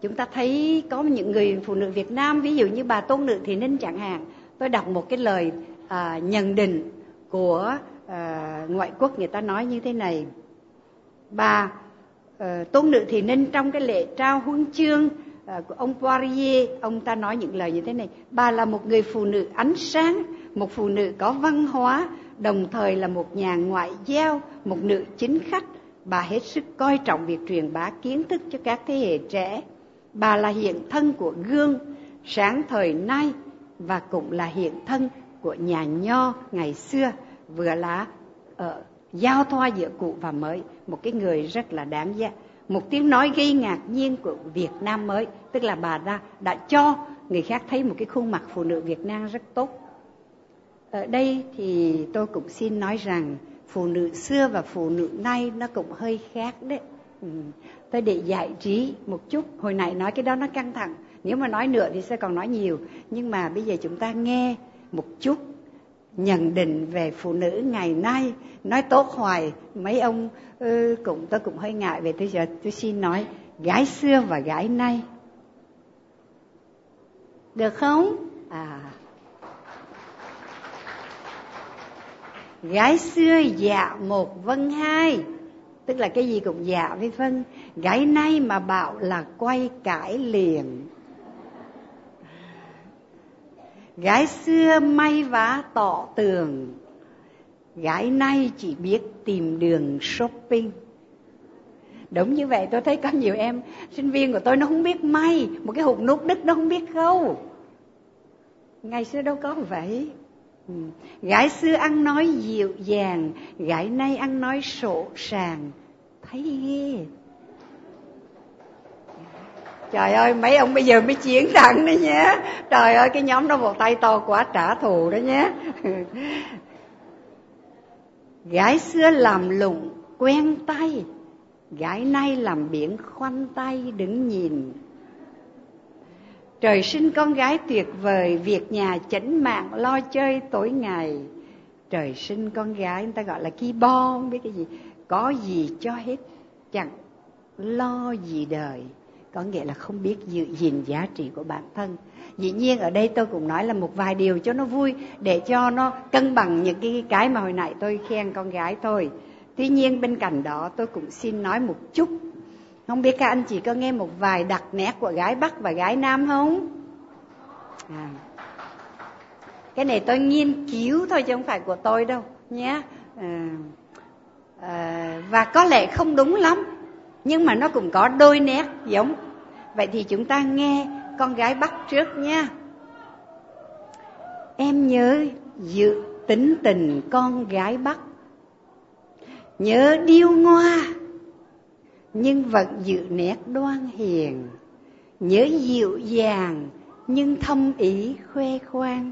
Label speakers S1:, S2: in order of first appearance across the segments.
S1: chúng ta thấy có những người phụ nữ Việt Nam ví dụ như bà Tôn Nữ Thị Ninh chẳng hạn. Tôi đọc một cái lời à, nhận định của à, ngoại quốc người ta nói như thế này. Bà à, Tôn Nữ Thị Ninh trong cái lễ trao huân chương à, của ông Poirier ông ta nói những lời như thế này. Bà là một người phụ nữ ánh sáng một phụ nữ có văn hóa đồng thời là một nhà ngoại giao một nữ chính khách. Bà hết sức coi trọng việc truyền bá kiến thức cho các thế hệ trẻ bà là hiện thân của gương, sáng thời nay, và cũng là hiện thân của nhà nho ngày xưa, vừa là ở giao thoa giữa cũ và mới. Một cái người rất là đáng giá một tiếng nói gây ngạc nhiên của Việt Nam mới, tức là bà đã đã cho người khác thấy một cái khuôn mặt phụ nữ Việt Nam rất tốt. Ở đây thì tôi cũng xin nói rằng phụ nữ xưa và phụ nữ nay nó cũng hơi khác đấy. Ừ tôi để giải trí một chút. Hồi nãy nói cái đó nó căng thẳng. Nếu mà nói nữa thì sẽ còn nói nhiều. Nhưng mà bây giờ chúng ta nghe một chút nhận định về phụ nữ ngày nay. Nói tốt hoài. Mấy ông ừ, cũng tôi cũng hơi ngại về tôi giờ tôi xin nói gái xưa và gái nay. Được không? À. Gái xưa dạ một vân hai tức là cái gì cũng dạ với phân. Gái nay mà bảo là quay cãi liền. Gái xưa may vá tỏ tường. Gái nay chỉ biết tìm đường shopping. Đúng như vậy, tôi thấy có nhiều em, sinh viên của tôi nó không biết may. Một cái hộp nút đứt nó không biết khâu. Ngày xưa đâu có vậy. Ừ. gái xưa ăn nói dịu dàng, gái nay ăn nói sổ sàng. Thấy ghê. Trời ơi, mấy ông bây giờ mới chiến thắng đấy nhé. Trời ơi, cái nhóm đó một tay to quá, trả thù đó nhé. Gái xưa làm lụng, quen tay. Gái nay làm biển khoanh tay, đứng nhìn trời sinh con gái tuyệt vời việc nhà chỉnh mạng, lo chơi tối ngày. Trời sinh con gái, người ta gọi là ki bo không biết cái gì. Có gì cho hết, chẳng lo gì đời. Có nghĩa là không biết giữ gìn giá trị của bản thân. Dĩ nhiên ở đây tôi cũng nói là một vài điều cho nó vui, để cho nó cân bằng những cái cái mà hồi nãy tôi khen con gái thôi. Tuy nhiên bên cạnh đó, tôi cũng xin nói một chút không biết các anh chị có nghe một vài đặc nét của gái bắc và gái nam không? À. cái này tôi nghiên cứu thôi chứ không phải của tôi đâu nhé. À, à, và có lẽ không đúng lắm nhưng mà nó cũng có đôi nét giống. Vậy thì chúng ta nghe con gái bắc trước nha em nhớ dự tính tình con gái bắc. Nhớ điêu ngoa nhưng vẫn giữ nét đoan hiền, nhớ dịu dàng nhưng thâm ý khoe khoang,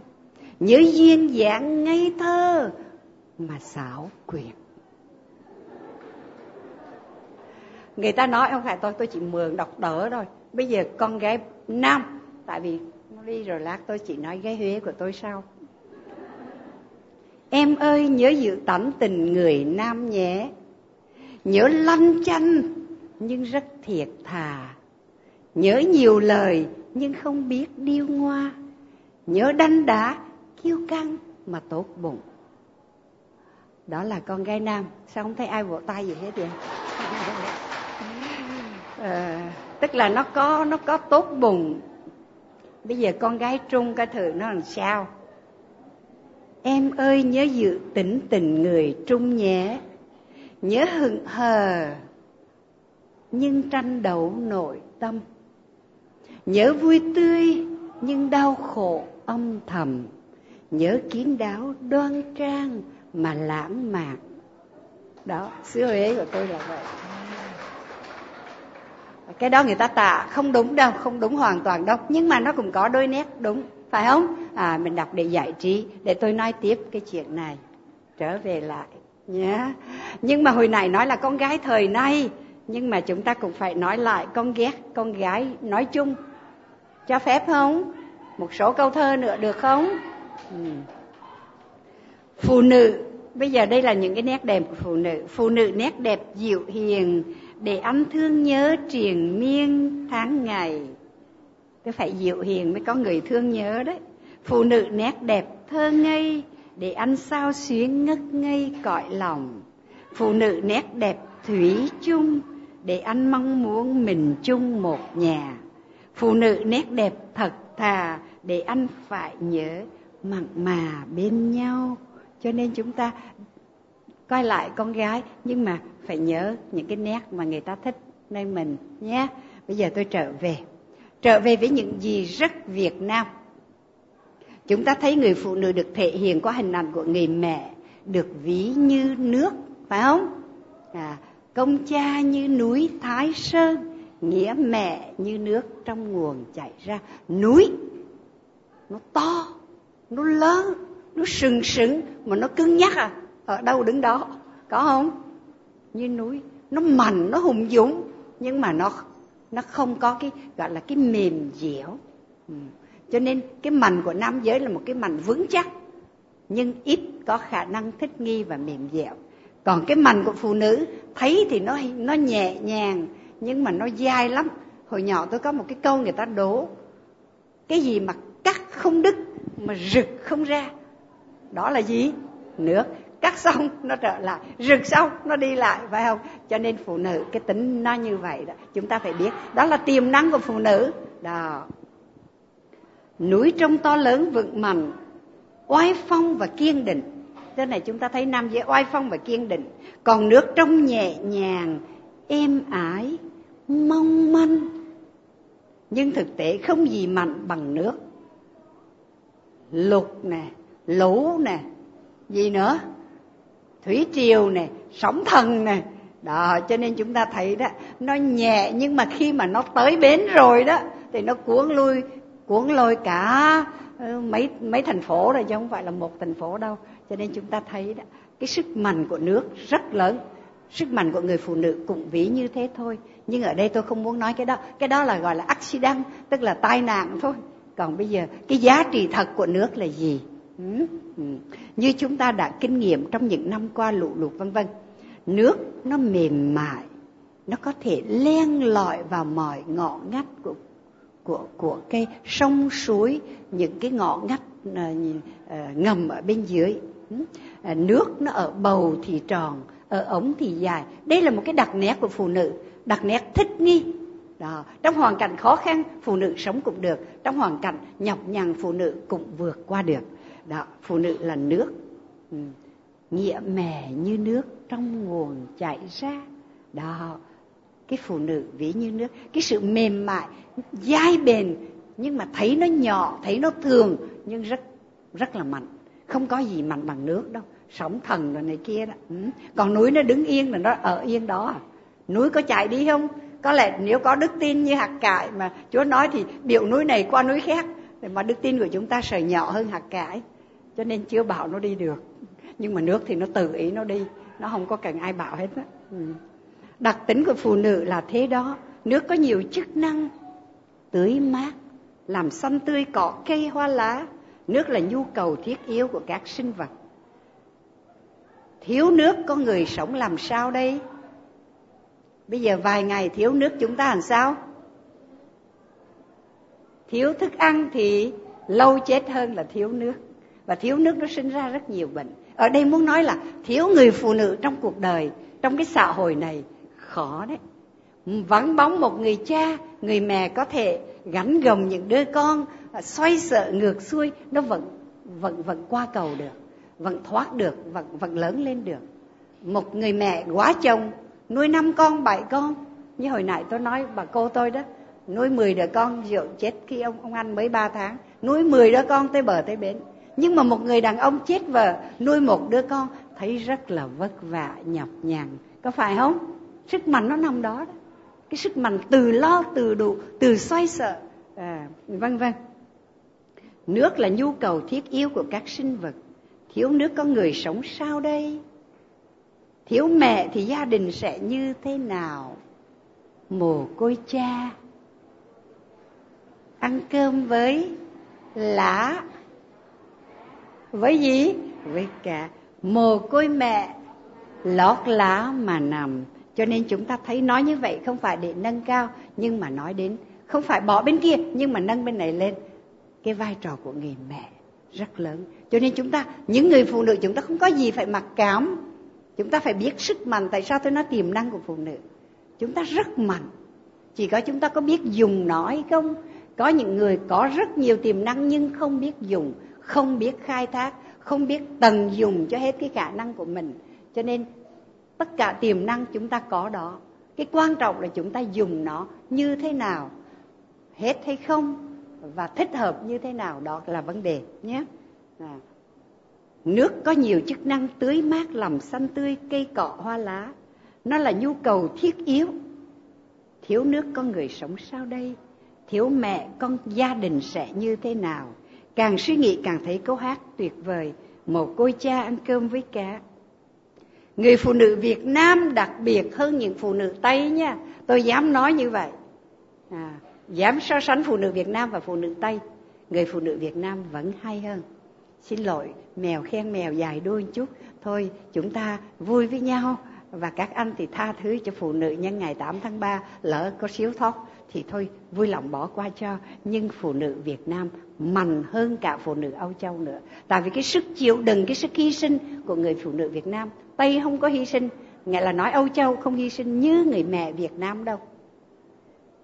S1: nhớ duyên dáng ngây thơ mà xảo quyệt. Người ta nói không phải tôi tôi chỉ mượn đọc đỡ thôi. Bây giờ con gái nam, tại vì đi rồi lát tôi chỉ nói gái huế của tôi sau. Em ơi, nhớ giữ tấm tình người nam nhé. Nhớ lanh chanh nhưng rất thiệt thà. Nhớ nhiều lời nhưng không biết điêu ngoa. Nhớ đanh đá kiêu căng mà tốt bụng. Đó là con gái nam. Sao không thấy ai vỗ tay gì hết vậy? À, tức là nó có nó có tốt bụng. Bây giờ con gái trung cái thử nó làm sao. Em ơi nhớ giữ tỉnh tình người trung nhé. Nhớ hững hờ nhưng tranh đấu nội tâm. Nhớ vui tươi, nhưng đau khổ âm thầm. Nhớ kiến đáo đoan trang mà lãng mạn. Đó xứ huế của tôi là vậy. Cái đó người ta tạ, không đúng đâu, không đúng hoàn toàn đâu. Nhưng mà nó cũng có đôi nét đúng, phải không? À mình đọc để giải trí, để tôi nói tiếp cái chuyện này. Trở về lại nhé nhưng mà hồi nãy nói là con gái thời nay nhưng mà chúng ta cũng phải nói lại con ghét con gái nói chung. Cho phép không? Một số câu thơ nữa được không? Ừ. phụ nữ. Bây giờ đây là những cái nét đẹp của phụ nữ. Phụ nữ nét đẹp dịu hiền để anh thương nhớ triền miên tháng ngày. Cứ phải dịu hiền mới có người thương nhớ đấy phụ nữ nét đẹp thơ ngây để anh sao xuyến ngất ngây cõi lòng. Phụ nữ nét đẹp thủy chung để anh mong muốn mình chung một nhà. Phụ nữ nét đẹp thật thà để anh phải nhớ mặn mà bên nhau. Cho nên chúng ta coi lại con gái nhưng mà phải nhớ những cái nét mà người ta thích nơi mình nhé. Bây giờ tôi trở về. Trở về với những gì rất việt nam. Chúng ta thấy người phụ nữ được thể hiện qua hình ảnh của người mẹ được ví như nước phải không? À, công cha như núi thái sơn, nghĩa mẹ như nước trong nguồn chảy ra. Núi, nó to, nó lớn, nó sừng sững mà nó cứng nhắc à ở đâu đứng đó, có không? Như núi, nó mạnh nó hùng dũng, nhưng mà nó nó không có cái, gọi là cái mềm dẻo. Ừ. cho nên cái mạnh của nam giới là một cái mạnh vững chắc, nhưng ít có khả năng thích nghi và mềm dẻo còn cái mành của phụ nữ, thấy thì nó nó nhẹ nhàng, nhưng mà nó dai lắm. Hồi nhỏ tôi có một cái câu người ta đố, cái gì mà cắt không đứt, mà rực không ra? Đó là gì? Nước. Cắt xong, nó trở lại. Rực xong, nó đi lại, phải không? Cho nên phụ nữ, cái tính nó như vậy đó. Chúng ta phải biết, đó là tiềm năng của phụ nữ. Đó. Núi trông to lớn vững mạnh, oai phong và kiên định thế này chúng ta thấy nam giới oai phong và kiên định. Còn nước trong nhẹ nhàng, êm ái, mong manh. Nhưng thực tế không gì mạnh bằng nước. Lục nè, lũ nè, gì nữa? Thủy triều nè, sóng thần nè. Đó, cho nên chúng ta thấy đó, nó nhẹ nhưng mà khi mà nó tới bến rồi đó, thì nó cuốn lui, cuốn lôi cả ờ, mấy mấy thành phố rồi chứ không phải là một thành phố đâu cho nên chúng ta thấy đó cái sức mạnh của nước rất lớn. Sức mạnh của người phụ nữ cũng ví như thế thôi. Nhưng ở đây tôi không muốn nói cái đó. Cái đó là gọi là accident tức là tai nạn thôi. Còn bây giờ cái giá trị thật của nước là gì? Ừ, ừ. như chúng ta đã kinh nghiệm trong những năm qua lũ lụt vân vân. Nước nó mềm mại nó có thể len lỏi vào mọi ngõ ngách của của của cái sông suối những cái ngõ ngách uh, ngầm ở bên dưới. À, nước nó ở bầu thì tròn, ở ống thì dài. Đây là một cái đặc nét của phụ nữ. Đặc nét thích nghi. Đó, trong hoàn cảnh khó khăn, phụ nữ sống cũng được. Trong hoàn cảnh nhọc nhằn, phụ nữ cũng vượt qua được. Đó, phụ nữ là nước. Ừ. nghĩa mẹ như nước trong nguồn chảy ra. Đó, cái phụ nữ ví như nước. Cái sự mềm mại, dai bền, nhưng mà thấy nó nhỏ, thấy nó thường, nhưng rất rất là mạnh không có gì mạnh bằng nước đâu. Sóng thần rồi này kia đó. Ừ. còn núi nó đứng yên là nó ở yên đó à. núi có chạy đi không? Có lẽ nếu có đức tin như hạt cải mà chúa nói thì biểu núi này qua núi khác mà đức tin của chúng ta sợi nhỏ hơn hạt cải. Cho nên chưa bảo nó đi được. Nhưng mà nước thì nó tự ý nó đi. Nó không có cần ai bảo hết á. Ừ. đặc tính của phụ nữ là thế đó. Nước có nhiều chức năng. Tưới mát, làm xanh tươi cỏ cây hoa lá nước là nhu cầu thiết yếu của các sinh vật. Thiếu nước, có người sống làm sao đây? Bây giờ vài ngày thiếu nước chúng ta làm sao? Thiếu thức ăn thì lâu chết hơn là thiếu nước. Và thiếu nước nó sinh ra rất nhiều bệnh. Ở đây muốn nói là thiếu người phụ nữ trong cuộc đời, trong cái xã hội này, khó đấy. Vắng bóng một người cha, người mẹ có thể gánh gồng những đứa con xoay sở ngược xuôi nó vẫn vẫn vẫn qua cầu được vẫn thoát được vẫn vẫn lớn lên được. Một người mẹ quá chồng nuôi năm con bảy con. Như hồi nãy tôi nói bà cô tôi đó nuôi mười đứa con rượu chết khi ông ông anh mới ba tháng. Nuôi mười đứa con tới bờ tới bến. Nhưng mà một người đàn ông chết vợ nuôi một đứa con thấy rất là vất vả nhọc nhằn. Có phải không? Sức mạnh nó nằm đó, đó. cái sức mạnh từ lo từ đủ từ xoay sở. À, vân vân nước là nhu cầu thiết yếu của các sinh vật. Thiếu nước có người sống sao đây? Thiếu mẹ thì gia đình sẽ như thế nào? Mồ côi cha. Ăn cơm với lá với gì? Với cả mồ côi mẹ. Lót lá mà nằm. Cho nên chúng ta thấy nói như vậy không phải để nâng cao, nhưng mà nói đến, không phải bỏ bên kia, nhưng mà nâng bên này lên cái vai trò của người mẹ rất lớn. Cho nên chúng ta, những người phụ nữ, chúng ta không có gì phải mặc cảm. Chúng ta phải biết sức mạnh tại sao tôi nói tiềm năng của phụ nữ. Chúng ta rất mạnh. Chỉ có chúng ta có biết dùng nó hay không? Có những người có rất nhiều tiềm năng nhưng không biết dùng, không biết khai thác, không biết tận dụng cho hết cái khả năng của mình. Cho nên tất cả tiềm năng chúng ta có đó. Cái quan trọng là chúng ta dùng nó như thế nào, hết hay không? Và thích hợp như thế nào đó là vấn đề nhé. À. nước có nhiều chức năng tưới mát làm xanh tươi cây cọ hoa lá. Nó là nhu cầu thiết yếu. Thiếu nước con người sống sao đây. Thiếu mẹ con gia đình sẽ như thế nào? Càng suy nghĩ càng thấy câu hát tuyệt vời một cô cha ăn cơm với cá. Người phụ nữ việt nam đặc biệt hơn những phụ nữ tây nha. Tôi dám nói như vậy. À, dám so sánh phụ nữ việt nam và phụ nữ tây, người phụ nữ việt nam vẫn hay hơn. Xin lỗi, mèo khen mèo dài đôi chút. Thôi, chúng ta vui với nhau. Và các anh thì tha thứ cho phụ nữ nhân ngày 8 tháng 3 lỡ có xíu thóc thì thôi, vui lòng bỏ qua cho. Nhưng phụ nữ Việt Nam mạnh hơn cả phụ nữ Âu Châu nữa. Tại vì cái sức chịu đựng, cái sức hy sinh của người phụ nữ Việt Nam, Tây không có hy sinh. Nghĩa là nói Âu Châu không hy sinh như người mẹ Việt Nam đâu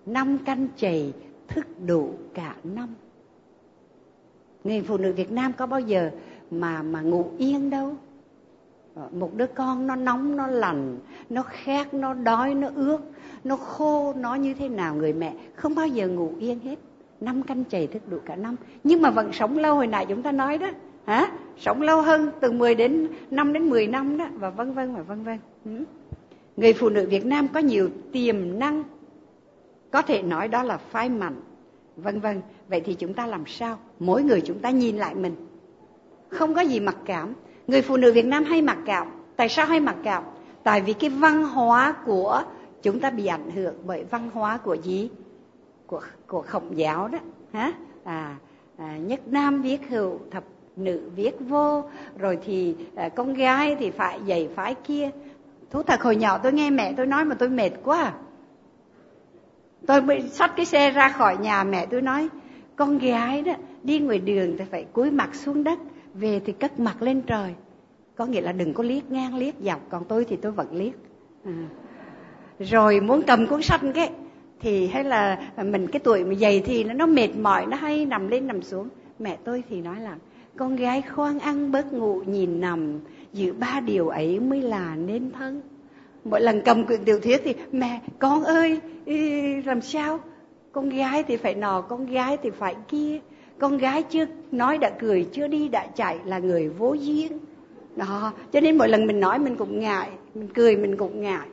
S1: năm canh chày thức đủ cả năm. Người phụ nữ Việt Nam có bao giờ mà mà ngủ yên đâu? Ờ, một đứa con nó nóng, nó lạnh, nó khát, nó đói, nó ướt, nó khô, nó như thế nào người mẹ không bao giờ ngủ yên hết. Năm canh chày thức đủ cả năm. Nhưng mà vẫn sống lâu, hồi nãy chúng ta nói đó. Hả? Sống lâu hơn, từ 10 đến 5 đến 10 năm đó, và vân vân, và vân vân. Người phụ nữ Việt Nam có nhiều tiềm năng có thể nói đó là phai mạnh vân vân vậy thì chúng ta làm sao? Mỗi người chúng ta nhìn lại mình. Không có gì mặc cảm. Người phụ nữ Việt Nam hay mặc cảm. Tại sao hay mặc cảm? Tại vì cái văn hóa của chúng ta bị ảnh hưởng bởi văn hóa của gì? Của của khổng giáo đó. Hả? À, à nhất nam viết hữu thập nữ viết vô. Rồi thì à, con gái thì phải dạy phải kia. Thú thật hồi nhỏ tôi nghe mẹ tôi nói mà tôi mệt quá à tôi mới xách cái xe ra khỏi nhà mẹ tôi nói, con gái đó, đi ngoài đường thì phải cúi mặt xuống đất, về thì cất mặt lên trời. Có nghĩa là đừng có liếc ngang, liếc dọc, còn tôi thì tôi vẫn liếc. À. rồi muốn cầm cuốn sách cái, thì hay là mình cái tuổi mà dày thì nó mệt mỏi, nó hay nằm lên nằm xuống. Mẹ tôi thì nói là, con gái khoan ăn bớt ngủ, nhìn nằm, giữ ba điều ấy mới là nên thân mỗi lần cầm quyển tiểu thuyết thì, mẹ, con ơi làm sao? Con gái thì phải nọ, con gái thì phải kia. Con gái chưa nói đã cười, chưa đi đã chạy là người vô duyên. Đó, cho nên mỗi lần mình nói mình cũng ngại, mình cười mình cũng ngại.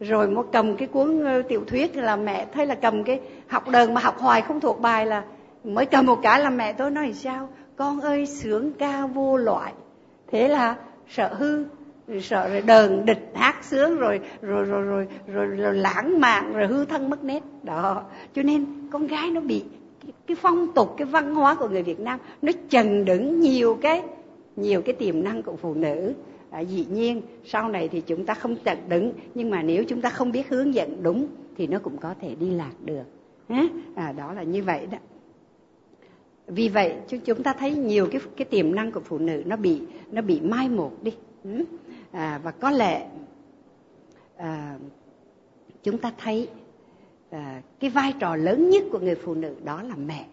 S1: Rồi một cầm cái cuốn ờ, tiểu thuyết là mẹ thấy là cầm cái học đờn mà học hoài không thuộc bài là mới cầm một cái là mẹ tôi nói sao? Con ơi, sướng ca vô loại. Thế là sợ hư sợ rồi đờn địch hát sướng rồi rồi rồi rồi rồi, rồi, rồi lãng mạn rồi hư thân mất nét. Đó. Cho nên con gái nó bị cái, cái phong tục cái văn hóa của người Việt Nam nó chần đứng nhiều cái nhiều cái tiềm năng của phụ nữ. À, dĩ nhiên sau này thì chúng ta không chần đứng nhưng mà nếu chúng ta không biết hướng dẫn đúng thì nó cũng có thể đi lạc được. À, đó là như vậy đó. Vì vậy chúng ta thấy nhiều cái cái tiềm năng của phụ nữ nó bị nó bị mai một đi à, và có lẽ à, chúng ta thấy à, cái vai trò lớn nhất của người phụ nữ đó là mẹ.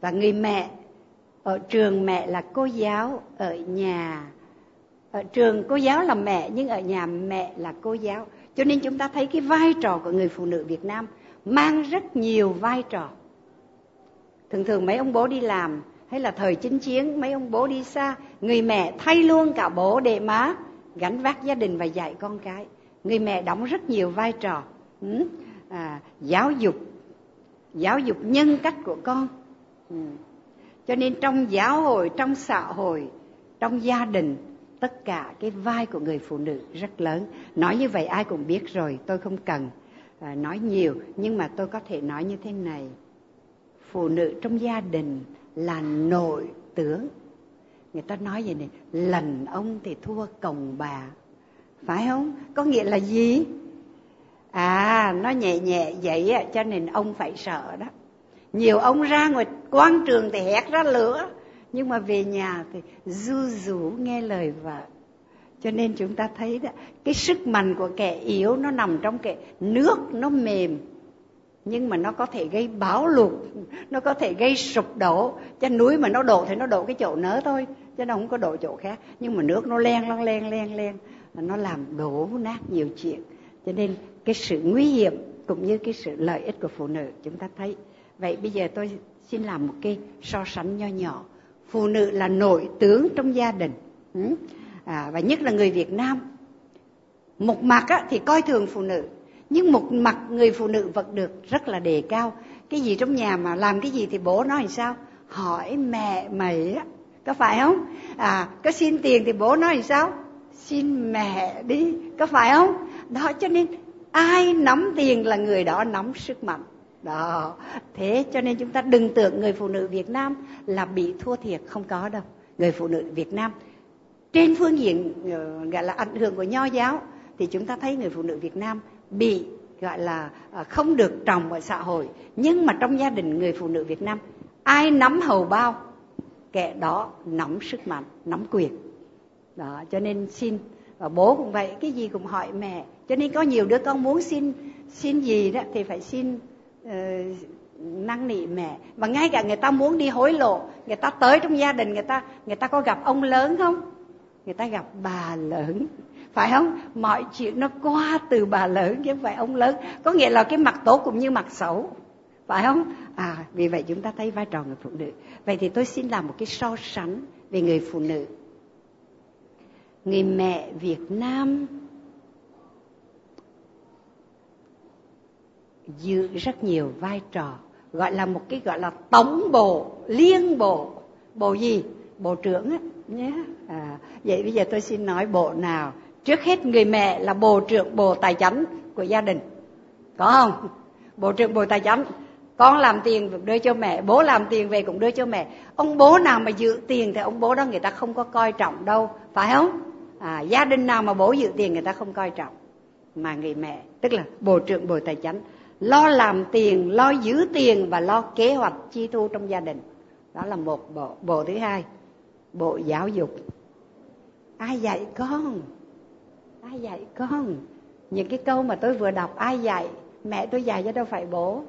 S1: Và người mẹ ở trường mẹ là cô giáo ở nhà ở trường cô giáo là mẹ nhưng ở nhà mẹ là cô giáo. Cho nên chúng ta thấy cái vai trò của người phụ nữ Việt Nam mang rất nhiều vai trò. Thường thường mấy ông bố đi làm hay là thời chinh chiến mấy ông bố đi xa người mẹ thay luôn cả bố để má gánh vác gia đình và dạy con cái người mẹ đóng rất nhiều vai trò ừ. à, giáo dục giáo dục nhân cách của con ừ. cho nên trong giáo hội trong xã hội trong gia đình tất cả cái vai của người phụ nữ rất lớn nói như vậy ai cũng biết rồi tôi không cần à, nói nhiều nhưng mà tôi có thể nói như thế này phụ nữ trong gia đình là nội tướng. Người ta nói vậy này lần ông thì thua còng bà. Phải không? Có nghĩa là gì? À nó nhẹ nhẹ vậy cho nên ông phải sợ đó. Nhiều ông ra ngoài quan trường thì hét ra lửa, nhưng mà về nhà thì du rú nghe lời vợ. Cho nên chúng ta thấy đó, cái sức mạnh của kẻ yếu nó nằm trong cái nước, nó mềm nhưng mà nó có thể gây bão lụt nó có thể gây sụp đổ. Cho núi mà nó đổ thì nó đổ cái chỗ nớ thôi chứ nó không có đổ chỗ khác. Nhưng mà nước nó len lăn len len len nó làm đổ nát nhiều chuyện. Cho nên cái sự nguy hiểm cũng như cái sự lợi ích của phụ nữ chúng ta thấy. Vậy bây giờ tôi xin làm một cái so sánh nho nhỏ. Phụ nữ là nội tướng trong gia đình. Ừ. À, và nhất là người Việt Nam. Một mặt á, thì coi thường phụ nữ nhưng một mặt người phụ nữ vẫn được rất là đề cao. Cái gì trong nhà mà làm cái gì thì bố nói làm sao? Hỏi mẹ mày á. Có phải không? À có xin tiền thì bố nói làm sao? Xin mẹ đi. Có phải không? Đó, cho nên ai nắm tiền là người đó nắm sức mạnh. Đó. Thế cho nên chúng ta đừng tưởng người phụ nữ Việt Nam là bị thua thiệt, không có đâu. Người phụ nữ Việt Nam trên phương diện ờ, gọi là ảnh hưởng của nho giáo, thì chúng ta thấy người phụ nữ Việt Nam bị gọi là à, không được trồng ở xã hội. Nhưng mà trong gia đình người phụ nữ Việt Nam ai nắm hầu bao kẻ đó nắm sức mạnh nắm quyền. Đó cho nên xin và bố cũng vậy cái gì cũng hỏi mẹ. Cho nên có nhiều đứa con muốn xin xin gì đó thì phải xin ờ, uh, năng nỉ mẹ. Và ngay cả người ta muốn đi hối lộ người ta tới trong gia đình người ta người ta có gặp ông lớn không? Người ta gặp bà lớn phải không? Mọi chuyện nó qua từ bà lớn chứ không phải ông lớn. Có nghĩa là cái mặt tốt cũng như mặt xấu. Phải không? À vì vậy chúng ta thấy vai trò người phụ nữ. Vậy thì tôi xin làm một cái so sánh về người phụ nữ. Người mẹ việt nam giữ rất nhiều vai trò gọi là một cái gọi là tổng bộ liên bộ. Bộ gì? Bộ trưởng á. Nhé. À, vậy bây giờ tôi xin nói bộ nào? Trước hết người mẹ là bộ trưởng bộ tài chính của gia đình. Có không? Bộ trưởng bộ tài chính. Con làm tiền đưa cho mẹ bố làm tiền về cũng đưa cho mẹ. Ông bố nào mà giữ tiền thì ông bố đó người ta không có coi trọng đâu phải không? À, gia đình nào mà bố giữ tiền người ta không coi trọng. Mà người mẹ tức là bộ trưởng bộ tài chính lo làm tiền lo giữ tiền và lo kế hoạch chi thu trong gia đình. Đó là một bộ. Bộ thứ hai bộ giáo dục. Ai dạy con? Ai dạy con? Những cái câu mà tôi vừa đọc ai dạy? Mẹ tôi dạy cho đâu phải bố.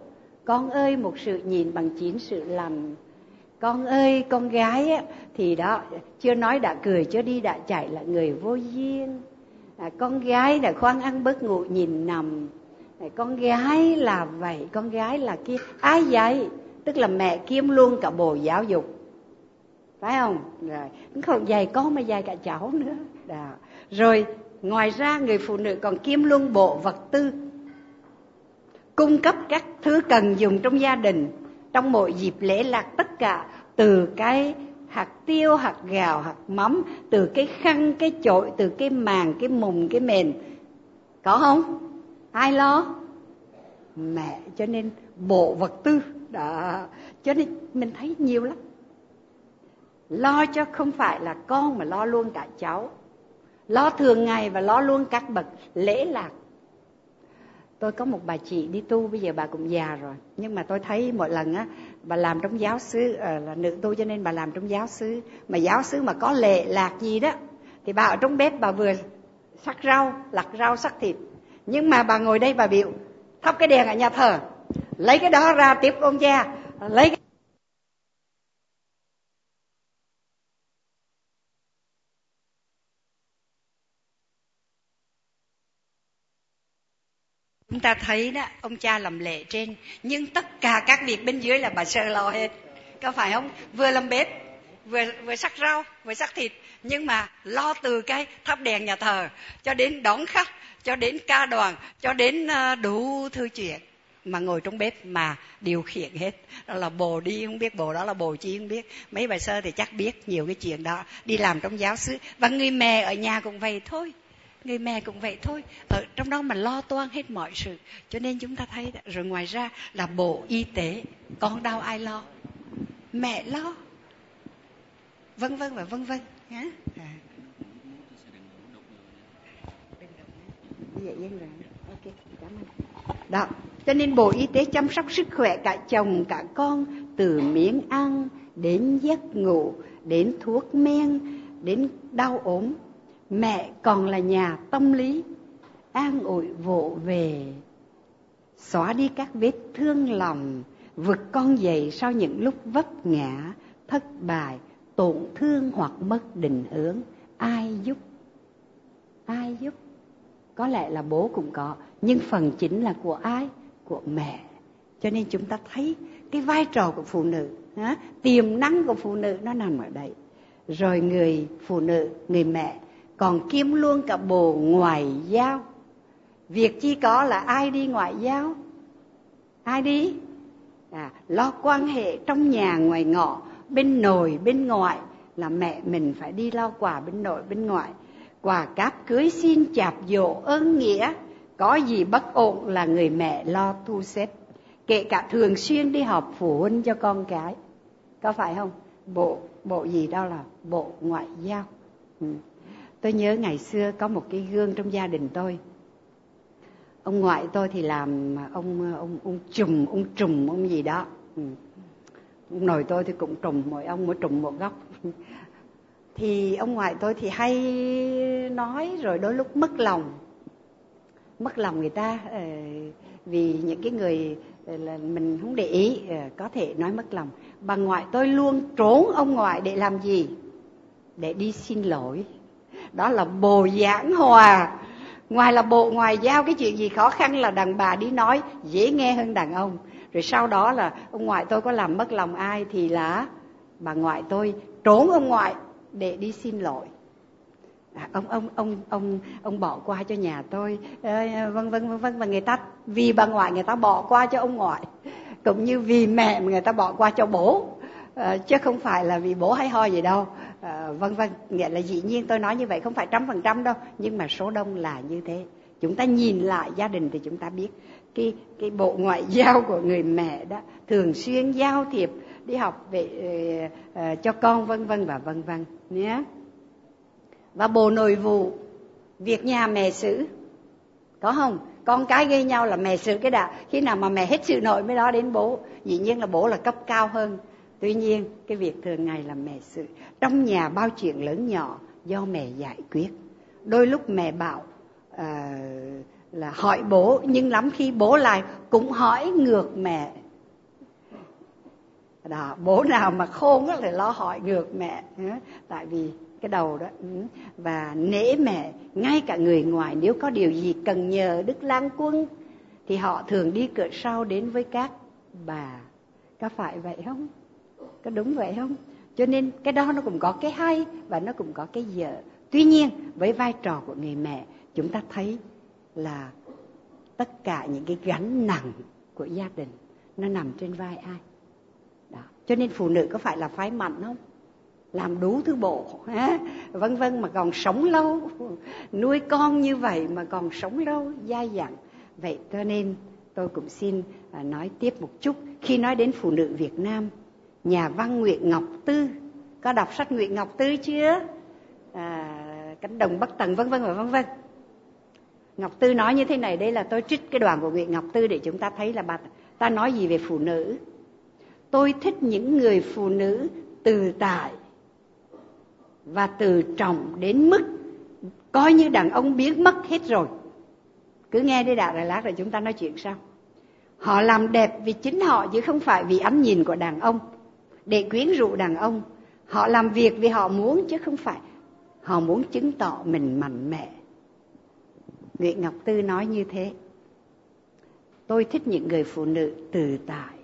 S1: Con ơi một sự nhìn bằng chín sự lành. Con ơi con gái ấy, thì đó chưa nói đã cười chưa đi đã chạy là người vô duyên. À, con gái là khoan ăn bớt ngủ nhìn nằm. À, con gái là vậy con gái là kia. Ai dạy? Tức là mẹ kiêm luôn cả bộ giáo dục. Phải không? Rồi không dạy con mà dạy cả cháu nữa. Đó. rồi ngoài ra, người phụ nữ còn kiêm luôn bộ vật tư, cung cấp các thứ cần dùng trong gia đình. Trong mỗi dịp lễ lạc, tất cả từ cái hạt tiêu, hạt gạo, hạt mắm, từ cái khăn, cái chổi, từ cái màng, cái mùng, cái mền. Có không? Ai lo? Mẹ, cho nên bộ vật tư, đó. Cho nên mình thấy nhiều lắm. Lo cho không phải là con mà lo luôn cả cháu lo thường ngày và lo luôn các bậc lễ lạc. Tôi có một bà chị đi tu bây giờ bà cũng già rồi. Nhưng mà tôi thấy mỗi lần á bà làm trong giáo xứ à, là nữ tu cho nên bà làm trong giáo xứ. Mà giáo xứ mà có lệ lạc gì đó thì bà ở trong bếp bà vừa sắc rau lặt rau sắc thịt. Nhưng mà bà ngồi đây bà biểu thắp cái đèn ở nhà thờ lấy cái đó ra tiếp ông cha lấy cái ta thấy đó, ông cha làm lệ trên, nhưng tất cả các việc bên dưới là bà sơ lo hết. Có phải không? Vừa làm bếp, vừa vừa sắc rau, vừa sắc thịt, nhưng mà lo từ cái thắp đèn nhà thờ, cho đến đón khách, cho đến ca đoàn, cho đến ờ, đủ thư chuyện mà ngồi trong bếp mà điều khiển hết. Đó là bồ đi không biết, bồ đó là bồ chi không biết. Mấy bà sơ thì chắc biết nhiều cái chuyện đó, đi làm trong giáo xứ. Và người mẹ ở nhà cũng vậy thôi người mẹ cũng vậy thôi. Ở trong đó mà lo toan hết mọi sự. Cho nên chúng ta thấy rồi ngoài ra là bộ y tế, con đau ai lo? Mẹ lo. Vân vân và vân vân nhé à. vậy yên rồi ok cảm ơn đó. Cho nên bộ y tế chăm sóc sức khỏe cả chồng, cả con, từ miếng ăn đến giấc ngủ, đến thuốc men, đến đau ốm mẹ còn là nhà tâm lý, an ủi vỗ về. Xóa đi các vết thương lòng vực con dậy sau những lúc vấp ngã, thất bại, tổn thương hoặc mất định hướng. Ai giúp? Ai giúp? Có lẽ là bố cũng có, nhưng phần chính là của ai? Của mẹ. Cho nên chúng ta thấy cái vai trò của phụ nữ tiềm năng của phụ nữ nó nằm ở đây. Rồi người phụ nữ, người mẹ còn kiêm luôn cả bộ ngoại giao. Việc chi có là ai đi ngoại giao? Ai đi? À, lo quan hệ trong nhà ngoài ngõ bên nội bên ngoại là mẹ mình phải đi lo quà bên nội bên ngoại. Quà cáp cưới xin chạp dỗ ơn nghĩa. Có gì bất ổn là người mẹ lo thu xếp. Kể cả thường xuyên đi họp phụ huynh cho con cái. Có phải không? Bộ bộ gì đó là bộ ngoại giao. Ừ tôi nhớ ngày xưa có một cái gương trong gia đình tôi. Ông ngoại tôi thì làm, ông ông ông trùm ông trùm, ông gì đó. Ừ. ông nội tôi thì cũng trùm, mỗi ông mỗi trùm một góc. Thì ông ngoại tôi thì hay nói rồi đôi lúc mất lòng. Mất lòng người ta ờ, vì những cái người ờ, là mình không để ý ờ, có thể nói mất lòng. Bà ngoại tôi luôn trốn ông ngoại để làm gì? Để đi xin lỗi đó là bồ giảng hòa. Ngoài là bộ ngoài giao cái chuyện gì khó khăn là đàn bà đi nói dễ nghe hơn đàn ông. Rồi sau đó là ông ngoại tôi có làm mất lòng ai thì là bà ngoại tôi trốn ông ngoại để đi xin lỗi. À, ông ông ông ông ông bỏ qua cho nhà tôi. À, vân vân vân vân và người ta vì bà ngoại người ta bỏ qua cho ông ngoại cũng như vì mẹ mà người ta bỏ qua cho bố. À, chứ không phải là vì bố hay ho gì đâu à, vân vân. Nghĩa là dĩ nhiên tôi nói như vậy không phải trăm phần trăm đâu nhưng mà số đông là như thế. Chúng ta nhìn lại gia đình thì chúng ta biết cái cái bộ ngoại giao của người mẹ đó thường xuyên giao thiệp đi học về uh, uh, cho con vân vân và vân vân nhé. Và bộ nội vụ việc nhà mẹ xử có không? Con cái gây nhau là mẹ xử cái đã. Khi nào mà mẹ hết sự nội mới đó đến bố. Dĩ nhiên là bố là cấp cao hơn tuy nhiên cái việc thường ngày là mẹ sự trong nhà bao chuyện lớn nhỏ do mẹ giải quyết. Đôi lúc mẹ bảo uh, là hỏi bố nhưng lắm khi bố lại cũng hỏi ngược mẹ. Đó bố nào mà khôn á thì lo hỏi ngược mẹ. Ừ, tại vì cái đầu đó ừ, và nể mẹ ngay cả người ngoài nếu có điều gì cần nhờ đức lang quân thì họ thường đi cửa sau đến với các bà. Có phải vậy không? Có đúng vậy không? Cho nên cái đó nó cũng có cái hay và nó cũng có cái dở. Tuy nhiên, với vai trò của người mẹ, chúng ta thấy là tất cả những cái gánh nặng của gia đình nó nằm trên vai ai? Đó. Cho nên phụ nữ có phải là phái mạnh không? Làm đủ thứ bộ ha? vân vân mà còn sống lâu. Nuôi con như vậy mà còn sống lâu dai dẳng vậy cho nên tôi cũng xin à, nói tiếp một chút. Khi nói đến phụ nữ Việt Nam nhà văn Nguyễn Ngọc Tư. Có đọc sách Nguyễn Ngọc Tư chưa? À, cánh đồng bất tận vân vân và vân vân. Ngọc Tư nói như thế này đây là tôi trích cái đoạn của Nguyễn Ngọc Tư để chúng ta thấy là bà ta nói gì về phụ nữ. Tôi thích những người phụ nữ từ tại và từ trọng đến mức coi như đàn ông biến mất hết rồi. Cứ nghe đi đã rồi lát rồi chúng ta nói chuyện sau. Họ làm đẹp vì chính họ chứ không phải vì ánh nhìn của đàn ông để quyến rũ đàn ông. Họ làm việc vì họ muốn chứ không phải họ muốn chứng tỏ mình mạnh mẽ. Nguyễn Ngọc Tư nói như thế. Tôi thích những người phụ nữ tự tại,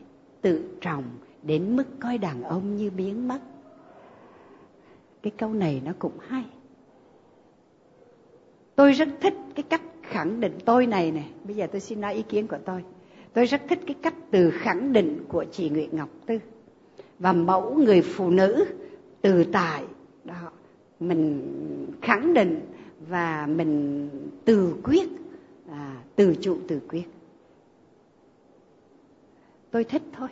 S1: tự trọng, đến mức coi đàn ông như biến mất. Cái câu này nó cũng hay. Tôi rất thích cái cách khẳng định tôi này nè. Bây giờ tôi xin nói ý kiến của tôi. Tôi rất thích cái cách từ khẳng định của chị Nguyễn Ngọc Tư và mẫu người phụ nữ từ tại. Đó. Mình khẳng định và mình từ quyết à, từ trụ từ quyết. Tôi thích thôi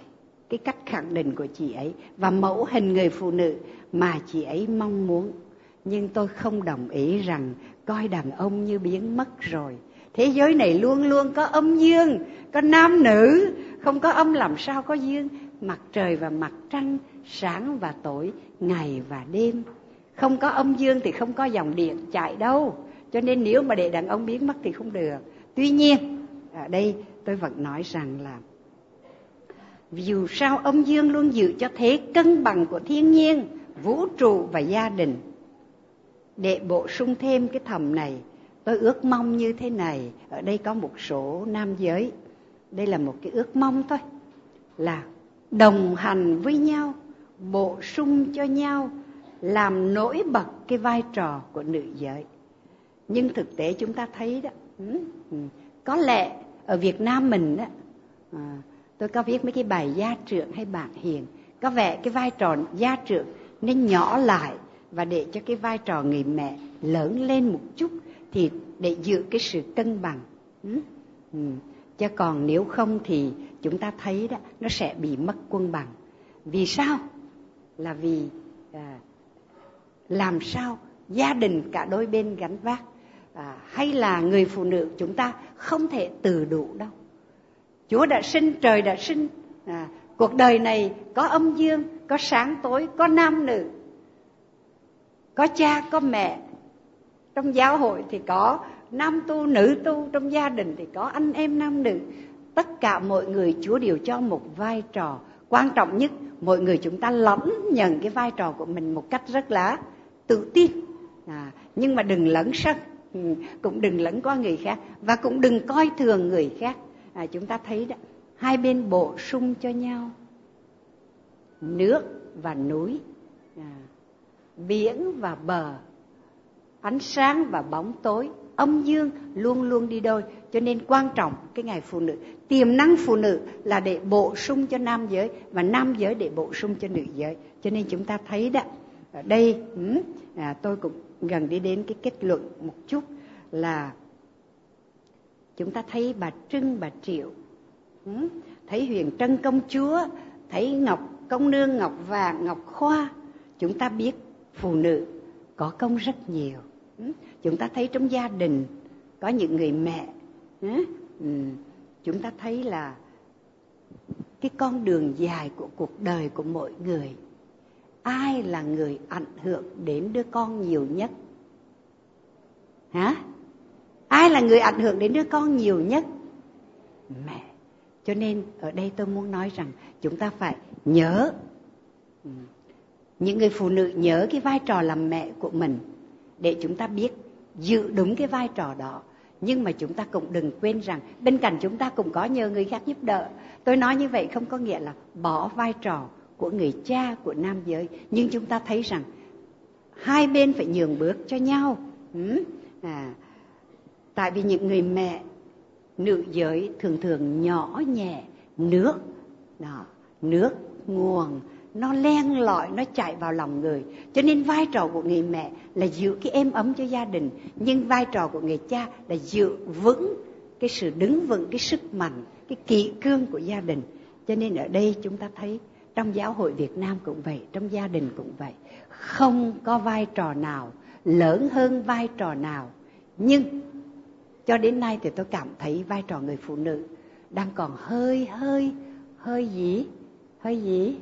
S1: cái cách khẳng định của chị ấy và mẫu hình người phụ nữ mà chị ấy mong muốn. Nhưng tôi không đồng ý rằng coi đàn ông như biến mất rồi. Thế giới này luôn luôn có âm dương có nam nữ không có âm làm sao có dương mặt trời và mặt trăng, sáng và tối, ngày và đêm. Không có âm dương thì không có dòng điện chạy đâu. Cho nên nếu mà để đàn ông biến mất thì không được. Tuy nhiên, ở đây tôi vẫn nói rằng là dù sao âm dương luôn giữ cho thế cân bằng của thiên nhiên, vũ trụ và gia đình. Để bổ sung thêm cái thầm này, tôi ước mong như thế này. Ở đây có một số nam giới. Đây là một cái ước mong thôi, là đồng hành với nhau, bổ sung cho nhau, làm nổi bật cái vai trò của nữ giới. Nhưng thực tế chúng ta thấy đó ừ, ừ, có lẽ ở Việt Nam mình đó à, tôi có viết mấy cái bài gia trưởng hay bạn hiền, có vẻ cái vai trò gia trưởng nên nhỏ lại và để cho cái vai trò người mẹ lớn lên một chút thì để giữ cái sự cân bằng. Ừ, chứ còn nếu không thì chúng ta thấy đó nó sẽ bị mất quân bằng. Vì sao? Là vì à, làm sao gia đình cả đôi bên gánh vác à, hay là người phụ nữ chúng ta không thể từ đủ đâu. Chúa đã sinh trời đã sinh à, cuộc đời này có âm dương có sáng tối có nam nữ có cha có mẹ. Trong giáo hội thì có nam tu nữ tu trong gia đình thì có anh em nam nữ tất cả mọi người chúa đều cho một vai trò quan trọng nhất. Mọi người chúng ta lẫn nhận cái vai trò của mình một cách rất là tự tin. À, nhưng mà đừng lẫn sân ừ, cũng đừng lẫn qua người khác và cũng đừng coi thường người khác. À, chúng ta thấy đó hai bên bổ sung cho nhau nước và núi. À, biển và bờ ánh sáng và bóng tối. Âm dương luôn luôn đi đôi cho nên quan trọng cái ngày phụ nữ. Tiềm năng phụ nữ là để bổ sung cho nam giới và nam giới để bổ sung cho nữ giới. Cho nên chúng ta thấy đó ở đây à, tôi cũng gần đi đến cái kết luận một chút là chúng ta thấy bà trưng bà triệu thấy huyền trân công chúa thấy ngọc công nương ngọc vàng ngọc khoa. Chúng ta biết phụ nữ có công rất nhiều. Chúng ta thấy trong gia đình có những người mẹ Ừ. chúng ta thấy là cái con đường dài của cuộc đời của mỗi người, ai là người ảnh hưởng đến đứa con nhiều nhất? Hả? Ai là người ảnh hưởng đến đứa con nhiều nhất? Mẹ. Cho nên ở đây tôi muốn nói rằng chúng ta phải nhớ ừ, những người phụ nữ nhớ cái vai trò làm mẹ của mình để chúng ta biết giữ đúng cái vai trò đó nhưng mà chúng ta cũng đừng quên rằng bên cạnh chúng ta cũng có nhờ người khác giúp đỡ tôi nói như vậy không có nghĩa là bỏ vai trò của người cha của nam giới nhưng chúng ta thấy rằng hai bên phải nhường bước cho nhau ừ. à, tại vì những người mẹ nữ giới thường thường nhỏ nhẹ nước đó nước nguồn nó len lỏi, nó chạy vào lòng người. Cho nên vai trò của người mẹ là giữ cái êm ấm cho gia đình, nhưng vai trò của người cha là giữ vững cái sự đứng vững, cái sức mạnh, cái kỷ cương của gia đình. Cho nên ở đây chúng ta thấy trong giáo hội Việt Nam cũng vậy, trong gia đình cũng vậy. Không có vai trò nào, lớn hơn vai trò nào. Nhưng cho đến nay thì tôi cảm thấy vai trò người phụ nữ đang còn hơi hơi hơi gì hơi gì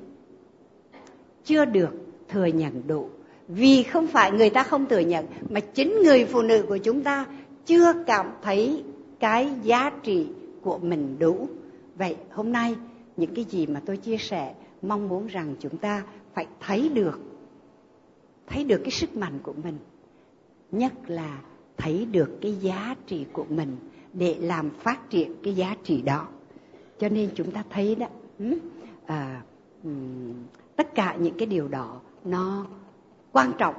S1: chưa được thừa nhận đủ. Vì không phải người ta không thừa nhận mà chính người phụ nữ của chúng ta chưa cảm thấy cái giá trị của mình đủ. Vậy hôm nay những cái gì mà tôi chia sẻ mong muốn rằng chúng ta phải thấy được thấy được cái sức mạnh của mình. Nhất là thấy được cái giá trị của mình để làm phát triển cái giá trị đó. Cho nên chúng ta thấy đó à, tất cả những cái điều đó nó quan trọng.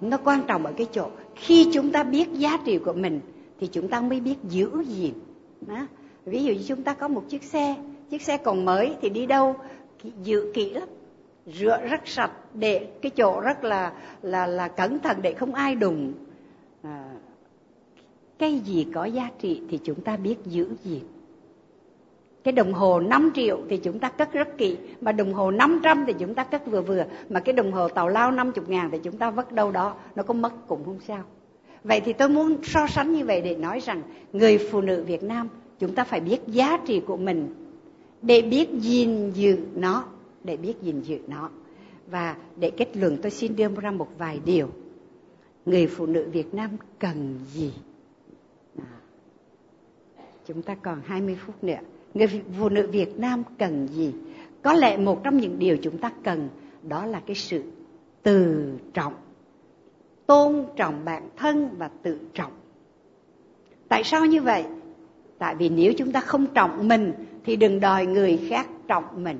S1: Nó quan trọng ở cái chỗ khi chúng ta biết giá trị của mình thì chúng ta mới biết giữ gìn. Đó. ví dụ như chúng ta có một chiếc xe chiếc xe còn mới thì đi đâu giữ kỹ lắm. Rửa rất sạch để cái chỗ rất là là là cẩn thận để không ai đụng. À, cái gì có giá trị thì chúng ta biết giữ gìn cái đồng hồ 5 triệu thì chúng ta cất rất kỹ, mà đồng hồ 500 thì chúng ta cất vừa vừa, mà cái đồng hồ tàu lao 50 ngàn thì chúng ta vất đâu đó, nó có mất cũng không sao. Vậy thì tôi muốn so sánh như vậy để nói rằng người phụ nữ việt nam, chúng ta phải biết giá trị của mình để biết gìn giữ nó, để biết gìn giữ nó. Và để kết luận tôi xin đưa ra một vài điều. Người phụ nữ Việt Nam cần gì? Chúng ta còn 20 phút nữa người phụ nữ Việt Nam cần gì? Có lẽ một trong những điều chúng ta cần, đó là cái sự từ trọng, tôn trọng bản thân và tự trọng. Tại sao như vậy? Tại vì nếu chúng ta không trọng mình, thì đừng đòi người khác trọng mình.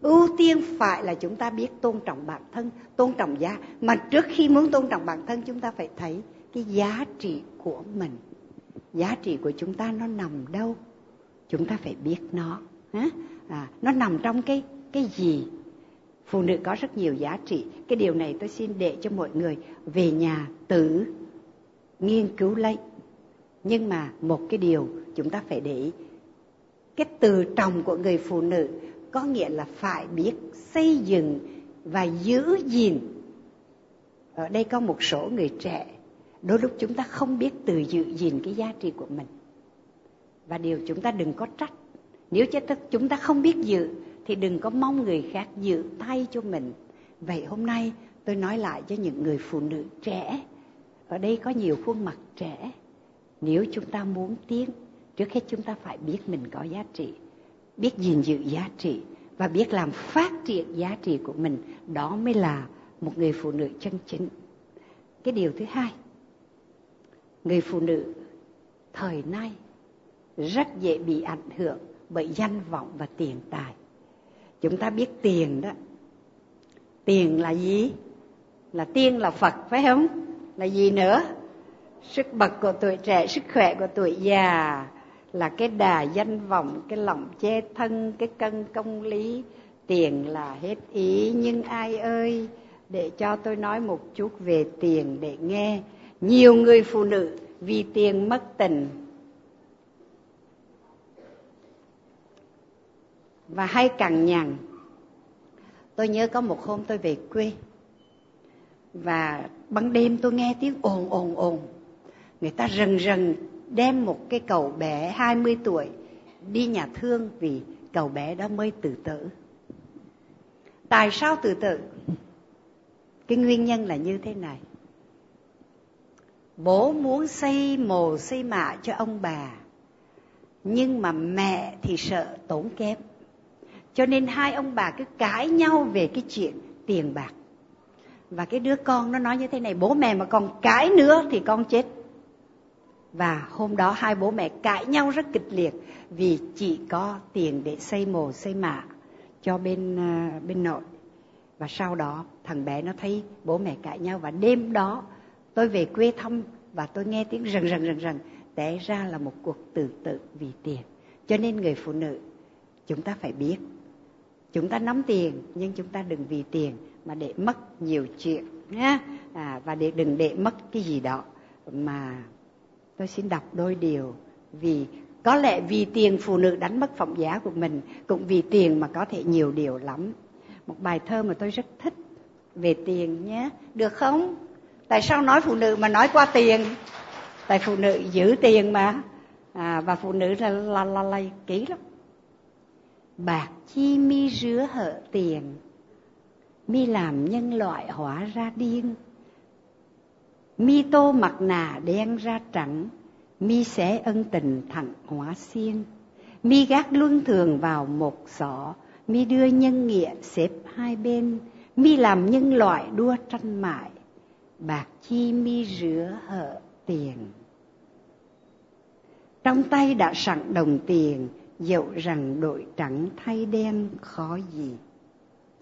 S1: Ưu tiên phải là chúng ta biết tôn trọng bản thân, tôn trọng giá. Mà trước khi muốn tôn trọng bản thân, chúng ta phải thấy cái giá trị của mình. Giá trị của chúng ta nó nằm đâu? Chúng ta phải biết nó. À, nó nằm trong cái cái gì? Phụ nữ có rất nhiều giá trị. Cái điều này tôi xin để cho mọi người về nhà tự nghiên cứu lấy. Nhưng mà một cái điều chúng ta phải để ý cái từ trọng của người phụ nữ có nghĩa là phải biết xây dựng và giữ gìn. Ở đây có một số người trẻ đôi lúc chúng ta không biết từ giữ gìn cái giá trị của mình và điều chúng ta đừng có trách. Nếu chúng ta không biết giữ, thì đừng có mong người khác giữ tay cho mình. Vậy hôm nay, tôi nói lại cho những người phụ nữ trẻ. Ở đây có nhiều khuôn mặt trẻ. Nếu chúng ta muốn tiến, trước hết chúng ta phải biết mình có giá trị, biết gìn giữ giá trị, và biết làm phát triển giá trị của mình. Đó mới là một người phụ nữ chân chính. Cái điều thứ hai, người phụ nữ thời nay rất dễ bị ảnh hưởng bởi danh vọng và tiền tài. Chúng ta biết tiền đó. Tiền là gì? Là tiên là phật, phải không? Là gì nữa? Sức bật của tuổi trẻ, sức khỏe của tuổi già là cái đà danh vọng, cái lòng che thân, cái cân công lý. Tiền là hết ý. Nhưng ai ơi, để cho tôi nói một chút về tiền để nghe. Nhiều người phụ nữ vì tiền mất tình và hay cằn nhằn tôi nhớ có một hôm tôi về quê và ban đêm tôi nghe tiếng ồn ồn ồn người ta rần rần đem một cái cậu bé 20 tuổi đi nhà thương vì cậu bé đó mới tự tử. Tại sao tự tử? Cái nguyên nhân là như thế này. Bố muốn xây mồ xây mạ cho ông bà, nhưng mà mẹ thì sợ tốn kém. Cho nên hai ông bà cứ cãi nhau về cái chuyện tiền bạc. Và cái đứa con nó nói như thế này, bố mẹ mà còn cãi nữa thì con chết. Và hôm đó hai bố mẹ cãi nhau rất kịch liệt vì chỉ có tiền để xây mồ xây mạ cho bên uh, bên nội. Và sau đó thằng bé nó thấy bố mẹ cãi nhau và đêm đó tôi về quê thăm và tôi nghe tiếng rần rần rần rần té ra là một cuộc tự tử vì tiền. Cho nên người phụ nữ chúng ta phải biết chúng ta nắm tiền nhưng chúng ta đừng vì tiền mà để mất nhiều chuyện nhé à, và để đừng để mất cái gì đó mà tôi xin đọc đôi điều. Vì có lẽ vì tiền phụ nữ đánh mất phẩm giá của mình cũng vì tiền mà có thể nhiều điều lắm. Một bài thơ mà tôi rất thích về tiền nhé được không? Tại sao nói phụ nữ mà nói qua tiền? Tại phụ nữ giữ tiền mà. À, và phụ nữ là là là, là kỹ lắm bạc chi mi rứa hở tiền. Mi làm nhân loại hóa ra điên. Mi tô mặt nạ đen ra trắng. Mi sẽ ân tình thẳng hóa xiên. Mi gác luân thường vào một xỏ. Mi đưa nhân nghĩa xếp hai bên. Mi làm nhân loại đua tranh mại bạc chi mi rửa hở tiền. Trong tay đã sẵn đồng tiền dẫu rằng đội trắng thay đen khó gì.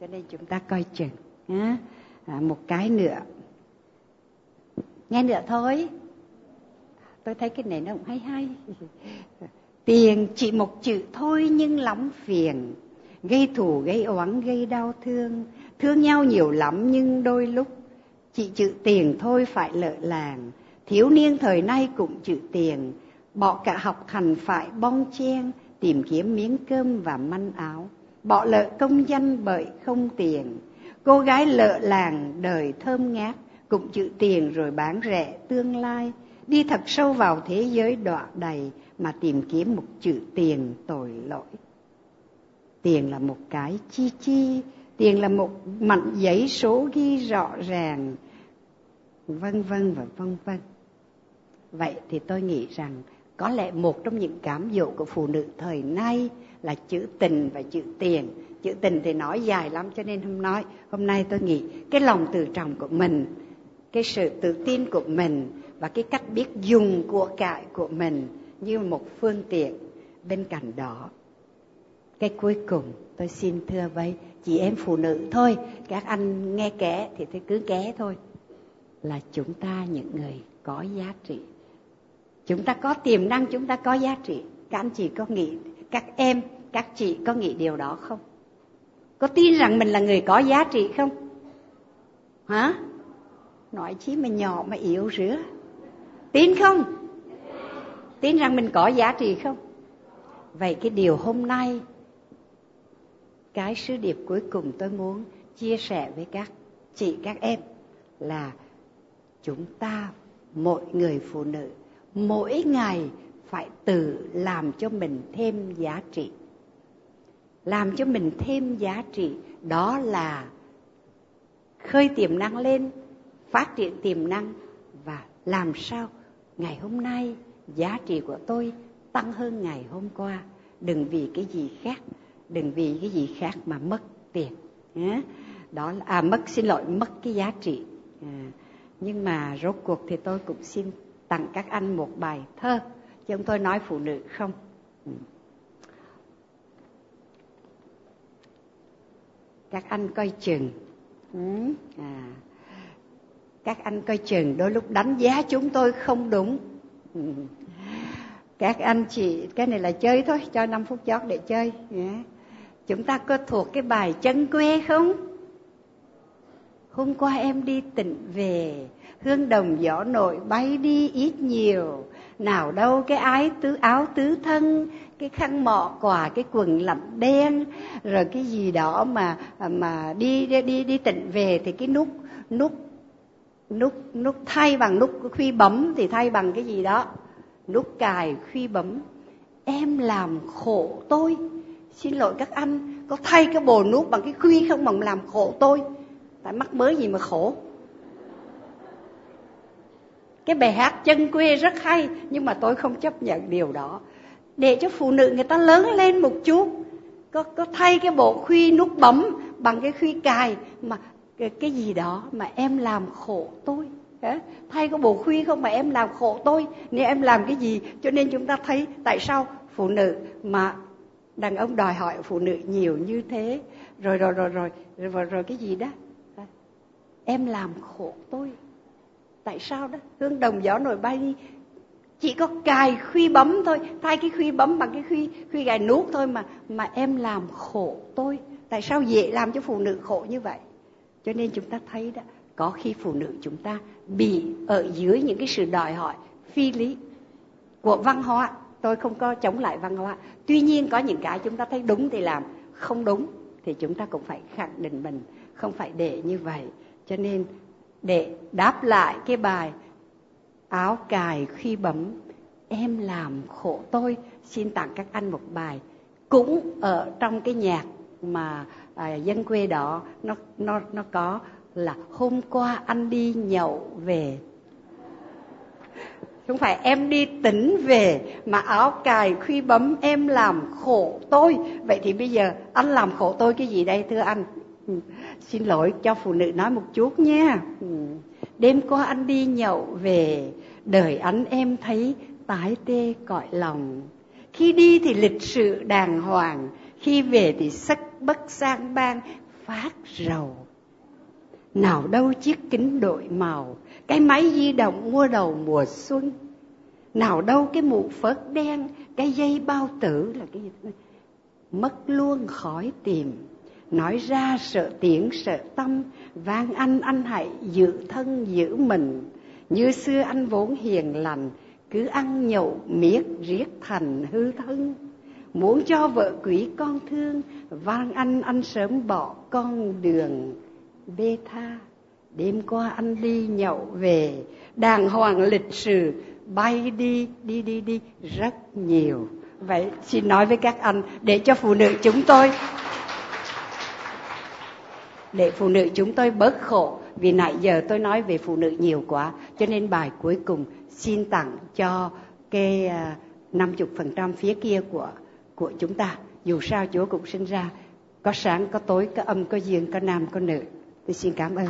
S1: Cho nên chúng ta coi chừng à, một cái nữa. Nghe nữa thôi. Tôi thấy cái này nó cũng hay hay. Tiền chỉ một chữ thôi nhưng lắm phiền. Gây thù gây oán gây đau thương. Thương nhau nhiều lắm nhưng đôi lúc chỉ chữ tiền thôi phải lợ làng. Thiếu niên thời nay cũng chữ tiền. Bỏ cả học hành phải bon chen tìm kiếm miếng cơm và manh áo. Bỏ lỡ công danh bởi không tiền. Cô gái lợ làng, đời thơm ngát, cũng chữ tiền rồi bán rẻ tương lai. Đi thật sâu vào thế giới đọa đầy mà tìm kiếm một chữ tiền tội lỗi. Tiền là một cái chi chi, tiền là một mảnh giấy số ghi rõ ràng, vân vân và vân vân. Vậy thì tôi nghĩ rằng có lẽ một trong những cám dỗ của phụ nữ thời nay là chữ tình và chữ tiền. Chữ tình thì nói dài lắm, cho nên hôm nói, hôm nay tôi nghĩ cái lòng tự trọng của mình, cái sự tự tin của mình và cái cách biết dùng của cải của mình như một phương tiện bên cạnh đó. Cái cuối cùng tôi xin thưa với chị em phụ nữ thôi. Các anh nghe kể thì tôi cứ ké thôi. Là chúng ta những người có giá trị chúng ta có tiềm năng, chúng ta có giá trị. Các anh chị có nghĩ, các em, các chị có nghĩ điều đó không? Có tin rằng mình là người có giá trị không? Hả? Nói chí mà nhỏ mà yếu rứa. Tin không? Tin rằng mình có giá trị không? Vậy cái điều hôm nay, cái sứ điệp cuối cùng tôi muốn chia sẻ với các chị, các em là chúng ta, mỗi người phụ nữ mỗi ngày phải tự làm cho mình thêm giá trị. Làm cho mình thêm giá trị đó là khơi tiềm năng lên phát triển tiềm năng và làm sao ngày hôm nay giá trị của tôi tăng hơn ngày hôm qua. Đừng vì cái gì khác đừng vì cái gì khác mà mất tiền. Đó là à, mất xin lỗi mất cái giá trị. À, nhưng mà rốt cuộc thì tôi cũng xin tặng các anh một bài thơ. Chứ tôi nói phụ nữ không. Ừ. Các anh coi chừng. Ừ. À, các anh coi chừng đôi lúc đánh giá chúng tôi không đúng. Ừ. Các anh chị cái này là chơi thôi cho 5 phút chót để chơi. Chúng ta có thuộc cái bài chân quê không? Hôm qua em đi tỉnh về hương đồng gió nội bay đi ít nhiều. Nào đâu cái ái tứ áo tứ thân cái khăn mọ quà cái quần lạnh đen. Rồi cái gì đó mà mà đi đi đi, đi tịnh về thì cái nút nút nút nút thay bằng nút khuy bấm thì thay bằng cái gì đó. Nút cài khuy bấm. Em làm khổ tôi. Xin lỗi các anh có thay cái bồ nút bằng cái khuy không bằng làm khổ tôi? Tại mắc mới gì mà khổ? Cái bài hát chân quê rất hay nhưng mà tôi không chấp nhận điều đó. Để cho phụ nữ người ta lớn lên một chút có có thay cái bộ khuy nút bấm bằng cái khuy cài mà cái, cái gì đó mà em làm khổ tôi. Thay cái bộ khuy không mà em làm khổ tôi nếu em làm cái gì? Cho nên chúng ta thấy tại sao phụ nữ mà đàn ông đòi hỏi phụ nữ nhiều như thế. Rồi rồi rồi rồi rồi rồi, rồi cái gì đó? Em làm khổ tôi tại sao đó? Hương đồng gió nổi bay đi. Chỉ có cài khuy bấm thôi. Thay cái khuy bấm bằng cái khuy khuy gài nút thôi mà mà em làm khổ tôi. Tại sao dễ làm cho phụ nữ khổ như vậy? Cho nên chúng ta thấy đó, có khi phụ nữ chúng ta bị ở dưới những cái sự đòi hỏi phi lý của văn hóa. Tôi không có chống lại văn hóa. Tuy nhiên có những cái chúng ta thấy đúng thì làm, không đúng thì chúng ta cũng phải khẳng định mình. Không phải để như vậy. Cho nên để đáp lại cái bài áo cài khi bấm. Em làm khổ tôi. Xin tặng các anh một bài. Cũng ở trong cái nhạc mà à, dân quê đó nó nó nó có là hôm qua anh đi nhậu về. Không phải em đi tỉnh về mà áo cài khi bấm em làm khổ tôi. Vậy thì bây giờ anh làm khổ tôi cái gì đây thưa anh. Ừ. xin lỗi, cho phụ nữ nói một chút nha. Ừ. Đêm qua anh đi nhậu về đời anh em thấy tái tê cõi lòng. Khi đi thì lịch sự đàng hoàng, khi về thì sắc bất sang bang, phát rầu. Nào đâu chiếc kính đội màu, cái máy di động mua đầu mùa xuân. Nào đâu cái mũ phớt đen, cái dây bao tử là cái gì? Mất luôn khỏi tìm nói ra sợ tiếng sợ tâm, vang anh anh hãy giữ thân, giữ mình. Như xưa anh vốn hiền lành, cứ ăn nhậu miết riết thành hư thân. Muốn cho vợ quý con thương, vang anh anh sớm bỏ con đường bê tha. Đêm qua anh đi nhậu về, đàng hoàng lịch sự, bay đi đi đi đi rất nhiều. Vậy xin nói với các anh, để cho phụ nữ chúng tôi để phụ nữ chúng tôi bớt khổ vì nãy giờ tôi nói về phụ nữ nhiều quá cho nên bài cuối cùng xin tặng cho cái à, năm chục phần trăm phía kia của của chúng ta. Dù sao chúa cũng sinh ra có sáng có tối có âm có dương có nam có nữ. Tôi xin cảm ơn.